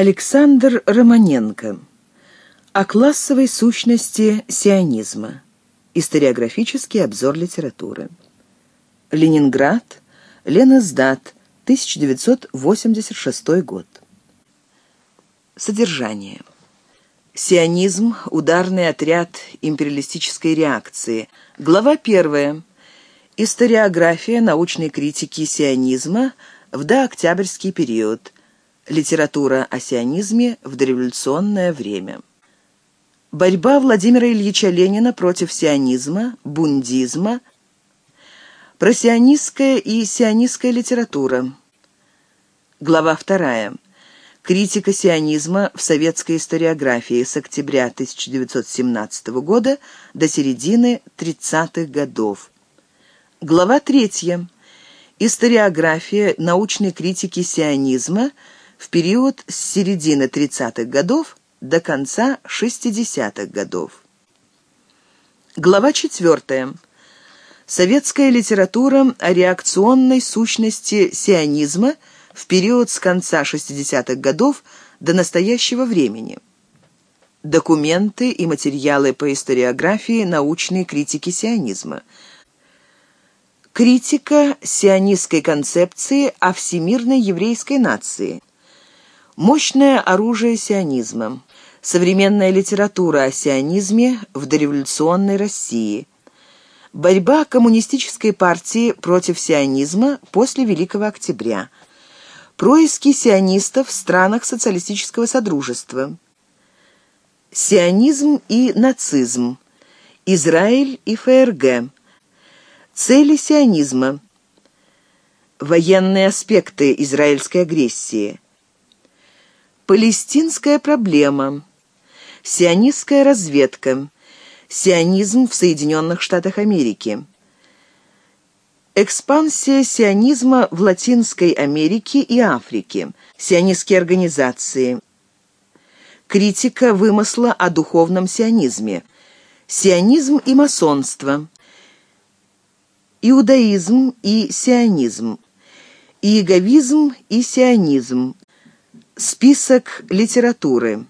Александр Романенко. О классовой сущности сионизма. Историографический обзор литературы. Ленинград. Леноздат. 1986 год. Содержание. Сионизм – ударный отряд империалистической реакции. Глава 1. Историография научной критики сионизма в дооктябрьский период. Литература о сионизме в дореволюционное время. Борьба Владимира Ильича Ленина против сионизма, бундизма, просионистская и сионистская литература. Глава 2. Критика сионизма в советской историографии с октября 1917 года до середины 30-х годов. Глава 3. Историография научной критики сионизма в период с середины 30-х годов до конца 60-х годов. Глава 4. Советская литература о реакционной сущности сионизма в период с конца 60-х годов до настоящего времени. Документы и материалы по историографии научной критики сионизма. Критика сионистской концепции о всемирной еврейской нации. Мощное оружие сионизма. Современная литература о сионизме в дореволюционной России. Борьба коммунистической партии против сионизма после Великого Октября. Происки сионистов в странах социалистического содружества. Сионизм и нацизм. Израиль и ФРГ. Цели сионизма. Военные аспекты израильской агрессии. Палестинская проблема. Сионистская разведка. Сионизм в Соединенных Штатах Америки. Экспансия сионизма в Латинской Америке и Африке. Сионистские организации. Критика вымысла о духовном сионизме. Сионизм и масонство. Иудаизм и сионизм. Иеговизм и сионизм. Список литературы.